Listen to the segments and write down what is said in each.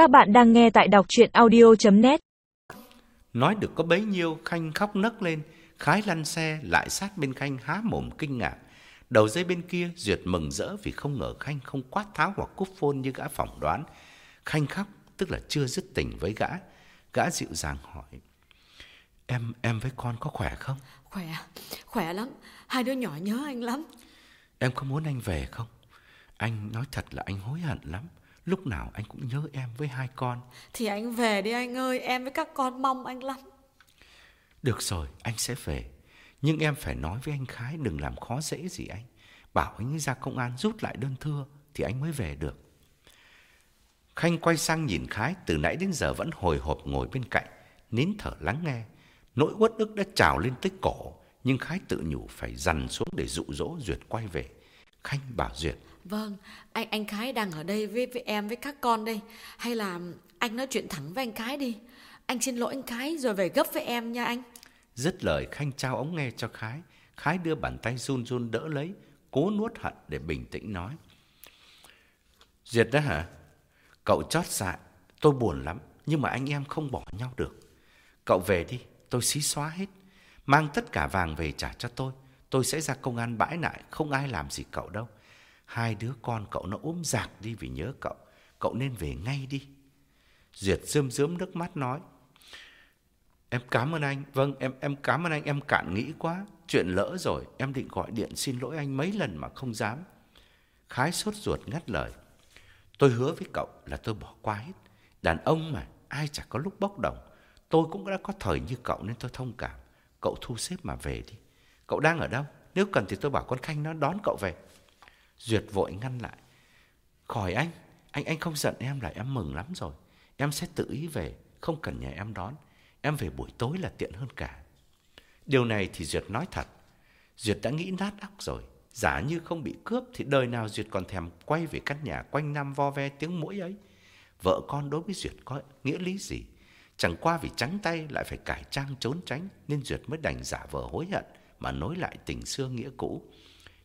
Các bạn đang nghe tại đọc chuyện audio.net Nói được có bấy nhiêu, Khanh khóc nấc lên, khái lăn xe lại sát bên Khanh há mồm kinh ngạc. Đầu dây bên kia, Duyệt mừng rỡ vì không ngờ Khanh không quát tháo hoặc cúp phôn như gã phỏng đoán. Khanh khóc, tức là chưa dứt tình với gã. Gã dịu dàng hỏi, Em, em với con có khỏe không? Khỏe, khỏe lắm. Hai đứa nhỏ nhớ anh lắm. Em có muốn anh về không? Anh nói thật là anh hối hận lắm. Lúc nào anh cũng nhớ em với hai con. Thì anh về đi anh ơi, em với các con mong anh lắm. Được rồi, anh sẽ về. Nhưng em phải nói với anh Khái đừng làm khó dễ gì anh. Bảo anh ấy ra công an rút lại đơn thưa thì anh mới về được. Khanh quay sang nhìn Khái từ nãy đến giờ vẫn hồi hộp ngồi bên cạnh, nín thở lắng nghe. Nỗi uất ức đã trào lên tới cổ, nhưng Khái tự nhủ phải dằn xuống để dụ dỗ Duyệt quay về. Khanh bảo Duyệt, Vâng, anh anh Khái đang ở đây với, với em với các con đây. Hay là anh nói chuyện thẳng với anh Khái đi. Anh xin lỗi anh Khái rồi về gấp với em nha anh. Dứt lời Khanh trao ống nghe cho Khái. Khái đưa bàn tay run run đỡ lấy, cố nuốt hận để bình tĩnh nói. Duyệt đó hả? Cậu chót dạ, tôi buồn lắm, nhưng mà anh em không bỏ nhau được. Cậu về đi, tôi xí xóa hết. Mang tất cả vàng về trả cho tôi. Tôi sẽ ra công an bãi lại, không ai làm gì cậu đâu. Hai đứa con cậu nó ốm giạc đi vì nhớ cậu. Cậu nên về ngay đi. Duyệt rơm rớm nước mắt nói. Em cảm ơn anh. Vâng, em em cảm ơn anh. Em cạn nghĩ quá. Chuyện lỡ rồi. Em định gọi điện xin lỗi anh mấy lần mà không dám. Khái sốt ruột ngắt lời. Tôi hứa với cậu là tôi bỏ qua hết. Đàn ông mà, ai chả có lúc bốc đồng. Tôi cũng đã có thời như cậu nên tôi thông cảm. Cậu thu xếp mà về đi. Cậu đang ở đâu? Nếu cần thì tôi bảo con Khanh nó đón cậu về. Duyệt vội ngăn lại. Khỏi anh, anh anh không giận em là em mừng lắm rồi. Em sẽ tự ý về, không cần nhà em đón. Em về buổi tối là tiện hơn cả. Điều này thì Duyệt nói thật. Duyệt đã nghĩ nát óc rồi. Giả như không bị cướp thì đời nào Duyệt còn thèm quay về căn nhà quanh năm vo ve tiếng mũi ấy. Vợ con đối với Duyệt có nghĩa lý gì? Chẳng qua vì trắng tay lại phải cải trang trốn tránh nên Duyệt mới đành giả vờ hối hận mà nối lại tình xưa nghĩa cũ.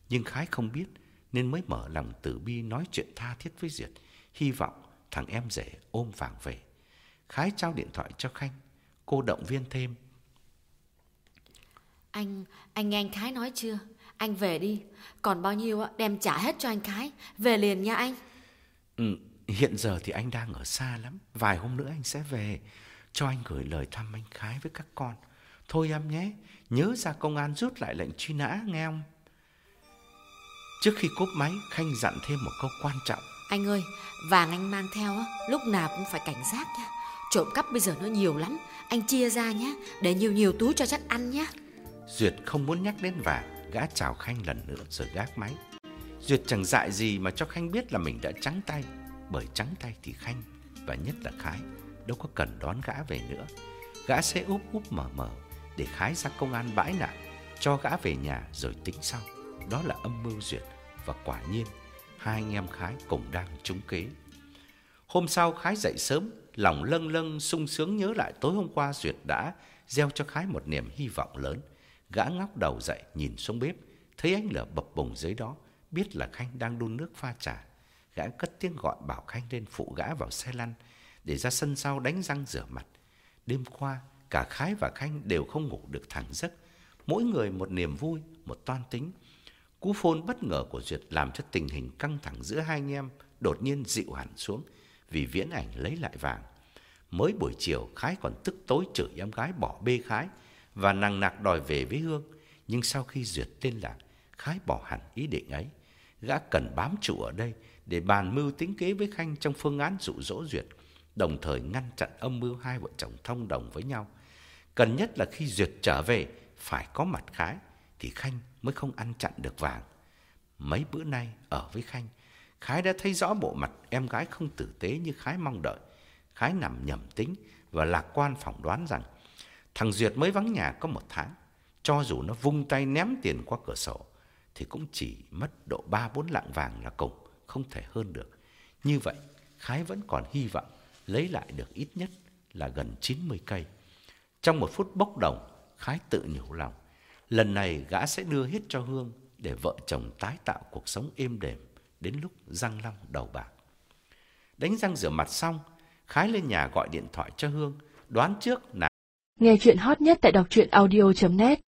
Nhưng Khái không biết nên mới mở lòng từ bi nói chuyện tha thiết với Duyệt, hy vọng thằng em rể ôm vàng về. Khái trao điện thoại cho Khanh, cô động viên thêm. Anh, anh nghe anh Khái nói chưa? Anh về đi. Còn bao nhiêu đem trả hết cho anh Khái. Về liền nha anh. Ừ, hiện giờ thì anh đang ở xa lắm, vài hôm nữa anh sẽ về. Cho anh gửi lời thăm anh Khái với các con. Thôi em nhé, nhớ ra công an rút lại lệnh truy nã nghe không? Trước khi cúp máy, Khanh dặn thêm một câu quan trọng. Anh ơi, vàng anh mang theo á, lúc nào cũng phải cảnh giác nha. Trộm cắp bây giờ nó nhiều lắm. Anh chia ra nhé, để nhiều nhiều túi cho chắc ăn nhé. Duyệt không muốn nhắc đến vàng, gã chào Khanh lần nữa rồi gác máy. Duyệt chẳng dại gì mà cho Khanh biết là mình đã trắng tay, bởi trắng tay thì Khanh và nhất là Khái đâu có cần đón gã về nữa. Gã sẽ úp úp mở mở để Khái ra công an bãi nạn, cho gã về nhà rồi tính sau. Đó là âm mưu Duyệt và quả nhiên hai anh em Khái cùng đang trúng kế. Hôm sau Khái dậy sớm, lòng lâng lâng sung sướng nhớ lại tối hôm qua Duyệt đã gieo cho Khái một niềm hy vọng lớn. Gã ngóc đầu dậy nhìn xuống bếp, thấy ánh lửa bập bùng dưới đó, biết là Khanh đang đun nước pha trà. Gã cất tiếng gọi bảo Khanh lên phụ gã vào xe lăn để ra sân sau đánh răng rửa mặt. Đêm qua, cả Khái và Khanh đều không ngủ được thẳng giấc. Mỗi người một niềm vui, một toan tính. Cú phôn bất ngờ của Duyệt làm cho tình hình căng thẳng giữa hai anh em đột nhiên dịu hẳn xuống vì viễn ảnh lấy lại vàng. Mới buổi chiều, Khái còn tức tối chửi em gái bỏ bê Khái và nằng nặc đòi về với Hương. Nhưng sau khi Duyệt tên lạc, Khái bỏ hẳn ý định ấy. Gã cần bám trụ ở đây để bàn mưu tính kế với Khanh trong phương án dụ dỗ Duyệt, đồng thời ngăn chặn âm mưu hai vợ chồng thông đồng với nhau. Cần nhất là khi Duyệt trở về, phải có mặt Khái, thì Khanh mới không ăn chặn được vàng. Mấy bữa nay ở với Khanh, Khái đã thấy rõ bộ mặt em gái không tử tế như Khái mong đợi. Khái nằm nhầm tính và lạc quan phỏng đoán rằng thằng Duyệt mới vắng nhà có một tháng. Cho dù nó vung tay ném tiền qua cửa sổ, thì cũng chỉ mất độ ba bốn lạng vàng là cùng, không thể hơn được. Như vậy, Khái vẫn còn hy vọng lấy lại được ít nhất là gần 90 cây. Trong một phút bốc đồng, Khái tự nhủ lòng. Lần này gã sẽ đưa hết cho Hương để vợ chồng tái tạo cuộc sống êm đềm đến lúc răng long đầu bạc. Đánh răng rửa mặt xong, Khái lên nhà gọi điện thoại cho Hương, đoán trước là Nghe chuyện hot nhất tại đọc truyện audio.net